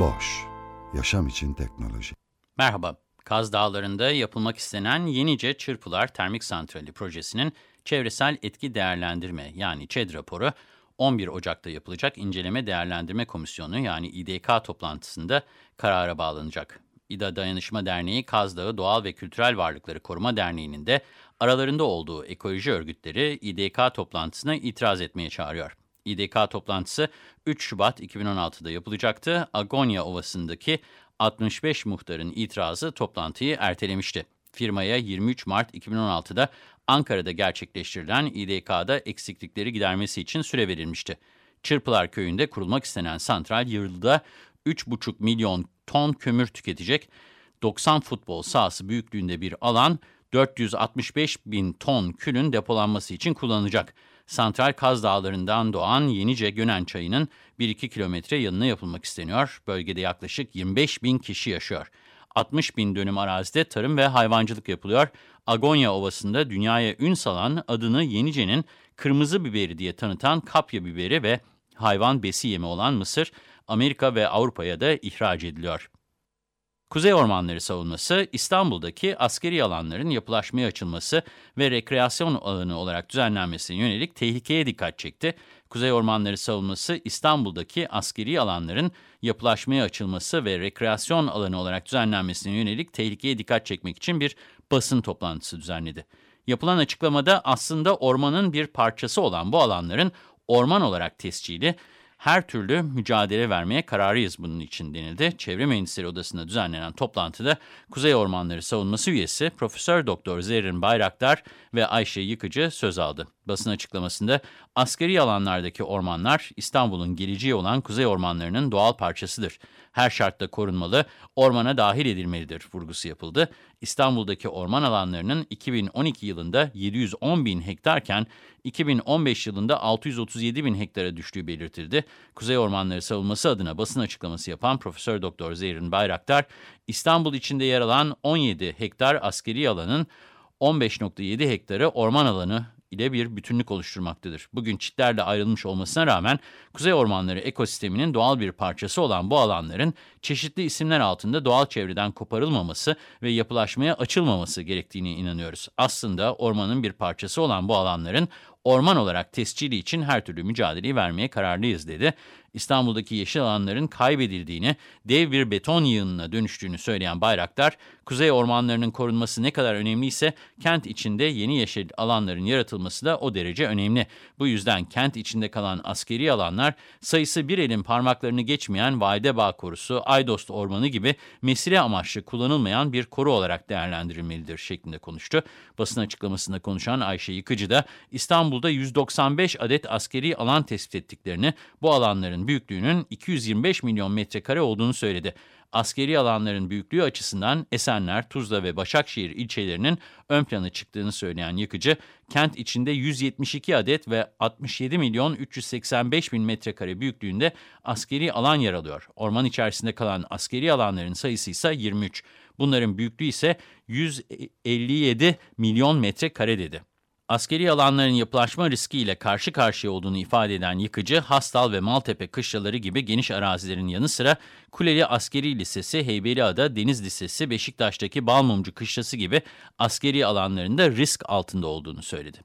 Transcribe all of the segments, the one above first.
Boş, yaşam için teknoloji. Merhaba, Kaz Dağları'nda yapılmak istenen Yenice Çırpılar Termik Santrali projesinin çevresel etki değerlendirme yani ÇED raporu 11 Ocak'ta yapılacak inceleme değerlendirme komisyonu yani İDK toplantısında karara bağlanacak. İDA Dayanışma Derneği, Kaz Dağı Doğal ve Kültürel Varlıkları Koruma Derneği'nin de aralarında olduğu ekoloji örgütleri İDK toplantısına itiraz etmeye çağırıyor. İDK toplantısı 3 Şubat 2016'da yapılacaktı. Agonya Ovası'ndaki 65 muhtarın itirazı toplantıyı ertelemişti. Firmaya 23 Mart 2016'da Ankara'da gerçekleştirilen İDK'da eksiklikleri gidermesi için süre verilmişti. Çırpılar Köyü'nde kurulmak istenen santral yılda 3,5 milyon ton kömür tüketecek. 90 futbol sahası büyüklüğünde bir alan 465 bin ton külün depolanması için kullanılacak. Santral Kaz Dağları'ndan doğan Yenice Gönen Çayı'nın 1-2 kilometre yanına yapılmak isteniyor. Bölgede yaklaşık 25 bin kişi yaşıyor. 60 bin dönüm arazide tarım ve hayvancılık yapılıyor. Agonya Ovası'nda dünyaya ün salan adını Yenice'nin kırmızı biberi diye tanıtan kapya biberi ve hayvan besi yemi olan mısır, Amerika ve Avrupa'ya da ihraç ediliyor. Kuzey Ormanları Savunması, İstanbul'daki askeri alanların yapılaşmaya açılması ve rekreasyon alanı olarak düzenlenmesine yönelik tehlikeye dikkat çekti. Kuzey Ormanları Savunması, İstanbul'daki askeri alanların yapılaşmaya açılması ve rekreasyon alanı olarak düzenlenmesine yönelik tehlikeye dikkat çekmek için bir basın toplantısı düzenledi. Yapılan açıklamada aslında ormanın bir parçası olan bu alanların orman olarak tescili, her türlü mücadele vermeye kararlıyız bunun için denildi. Çevre Mühendisleri Odası'nda düzenlenen toplantıda Kuzey Ormanları Savunması üyesi Profesör Doktor Zerrin Bayraktar ve Ayşe Yıkıcı söz aldı. Basın açıklamasında askeri alanlardaki ormanlar İstanbul'un geleceği olan kuzey ormanlarının doğal parçasıdır. Her şartta korunmalı, ormana dahil edilmelidir vurgusu yapıldı. İstanbul'daki orman alanlarının 2012 yılında 710 bin hektarken 2015 yılında 637 bin hektara düştüğü belirtildi. Kuzey Ormanları Savunması adına basın açıklaması yapan Profesör Doktor Zehrin Bayraktar, İstanbul içinde yer alan 17 hektar askeri alanın 15.7 hektarı orman alanı ile bir bütünlük oluşturmaktadır. Bugün çitlerle ayrılmış olmasına rağmen kuzey ormanları ekosisteminin doğal bir parçası olan bu alanların çeşitli isimler altında doğal çevreden koparılmaması ve yapılaşmaya açılmaması gerektiğine inanıyoruz. Aslında ormanın bir parçası olan bu alanların orman olarak tescili için her türlü mücadeleyi vermeye kararlıyız dedi. İstanbul'daki yeşil alanların kaybedildiğini, dev bir beton yığınına dönüştüğünü söyleyen Bayraktar, kuzey ormanlarının korunması ne kadar önemliyse kent içinde yeni yeşil alanların yaratılması da o derece önemli. Bu yüzden kent içinde kalan askeri alanlar sayısı bir elin parmaklarını geçmeyen Validebağ Korusu, Aydost Ormanı gibi mesire amaçlı kullanılmayan bir koru olarak değerlendirilmelidir şeklinde konuştu. Basın açıklamasında konuşan Ayşe Yıkıcı da İstanbul'da 195 adet askeri alan tespit ettiklerini, bu alanların büyüklüğünün 225 milyon metrekare olduğunu söyledi. Askeri alanların büyüklüğü açısından Esenler, Tuzla ve Başakşehir ilçelerinin ön plana çıktığını söyleyen Yıkıcı, kent içinde 172 adet ve 67 milyon 385 bin metrekare büyüklüğünde askeri alan yer alıyor. Orman içerisinde kalan askeri alanların sayısı ise 23. Bunların büyüklüğü ise 157 milyon metrekare dedi. Askeri alanların yapılaşma riskiyle karşı karşıya olduğunu ifade eden yıkıcı, Hastal ve Maltepe kışlaları gibi geniş arazilerin yanı sıra Kuleli Askeri Lisesi, Heybeliada Deniz Lisesi, Beşiktaş'taki Balmumcu Kışlası gibi askeri alanlarında risk altında olduğunu söyledi.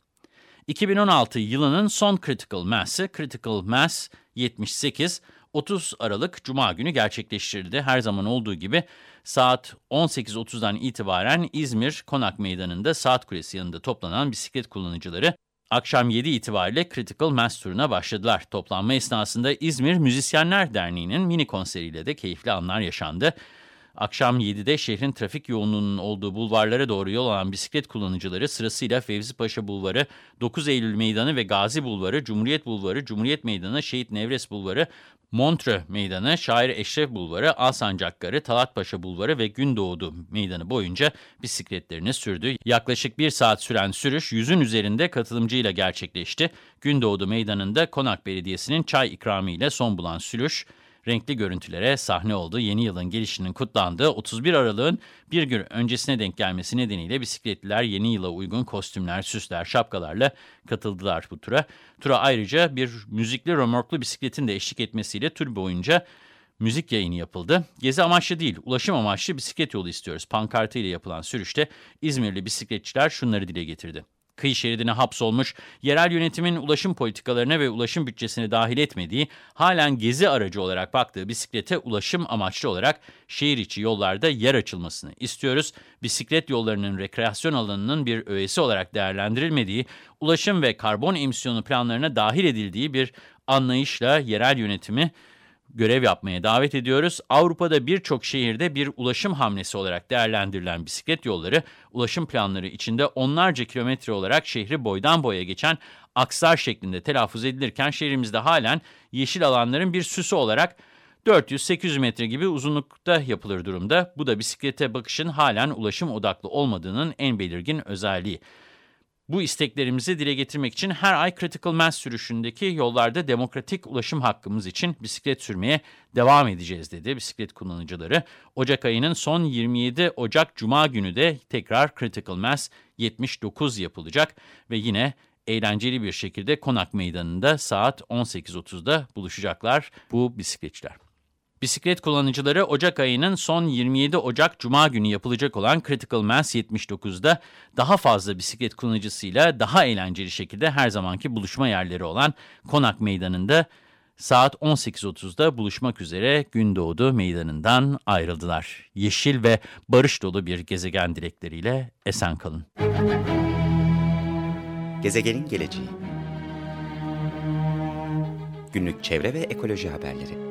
2016 yılının son Critical Mass'ı Critical Mass 78, 30 Aralık Cuma günü gerçekleştirildi. Her zaman olduğu gibi saat 18.30'dan itibaren İzmir Konak Meydanı'nda Saat Kulesi yanında toplanan bisiklet kullanıcıları akşam 7 itibariyle Critical Mass turuna başladılar. Toplanma esnasında İzmir Müzisyenler Derneği'nin mini konseriyle de keyifli anlar yaşandı. Akşam 7'de şehrin trafik yoğunluğunun olduğu bulvarlara doğru yol alan bisiklet kullanıcıları sırasıyla Fevzi Paşa Bulvarı, 9 Eylül Meydanı ve Gazi Bulvarı, Cumhuriyet Bulvarı, Cumhuriyet Meydanı, Şehit Nevres Bulvarı, Montre Meydanı, Şair Eşref Bulvarı, Alsancakları, Talatpaşa Bulvarı ve Gündoğdu Meydanı boyunca bisikletlerini sürdü. Yaklaşık bir saat süren sürüş yüzün üzerinde katılımcıyla gerçekleşti. Gündoğdu Meydanı'nda Konak Belediyesi'nin çay ikramı ile son bulan sürüş, renkli görüntülere sahne oldu. Yeni yılın gelişinin kutlandığı 31 Aralık'ın bir gün öncesine denk gelmesi nedeniyle bisikletliler yeni yıla uygun kostümler, süsler, şapkalarla katıldılar bu tura. Tura ayrıca bir müzikli römorklu bisikletin de eşlik etmesiyle tur boyunca müzik yayını yapıldı. Gezi amaçlı değil, ulaşım amaçlı bisiklet yolu istiyoruz. Pankartı ile yapılan sürüşte İzmirli bisikletçiler şunları dile getirdi kıyı şeridine hapsolmuş, yerel yönetimin ulaşım politikalarına ve ulaşım bütçesine dahil etmediği, halen gezi aracı olarak baktığı bisiklete ulaşım amaçlı olarak şehir içi yollarda yer açılmasını istiyoruz. Bisiklet yollarının rekreasyon alanının bir öğesi olarak değerlendirilmediği, ulaşım ve karbon emisyonu planlarına dahil edildiği bir anlayışla yerel yönetimi görev yapmaya davet ediyoruz. Avrupa'da birçok şehirde bir ulaşım hamlesi olarak değerlendirilen bisiklet yolları, ulaşım planları içinde onlarca kilometre olarak şehri boydan boya geçen aksar şeklinde telaffuz edilirken şehrimizde halen yeşil alanların bir süsü olarak 400-800 metre gibi uzunlukta yapılır durumda. Bu da bisiklete bakışın halen ulaşım odaklı olmadığının en belirgin özelliği. Bu isteklerimizi dile getirmek için her ay Critical Mass sürüşündeki yollarda demokratik ulaşım hakkımız için bisiklet sürmeye devam edeceğiz dedi bisiklet kullanıcıları. Ocak ayının son 27 Ocak Cuma günü de tekrar Critical Mass 79 yapılacak ve yine eğlenceli bir şekilde Konak Meydanı'nda saat 18.30'da buluşacaklar bu bisikletçiler. Bisiklet kullanıcıları Ocak ayının son 27 Ocak Cuma günü yapılacak olan Critical Mass 79'da daha fazla bisiklet kullanıcısıyla daha eğlenceli şekilde her zamanki buluşma yerleri olan Konak Meydanı'nda saat 18.30'da buluşmak üzere Gündoğdu Meydanı'ndan ayrıldılar. Yeşil ve barış dolu bir gezegen dilekleriyle esen kalın. Gezegenin geleceği Günlük çevre ve ekoloji haberleri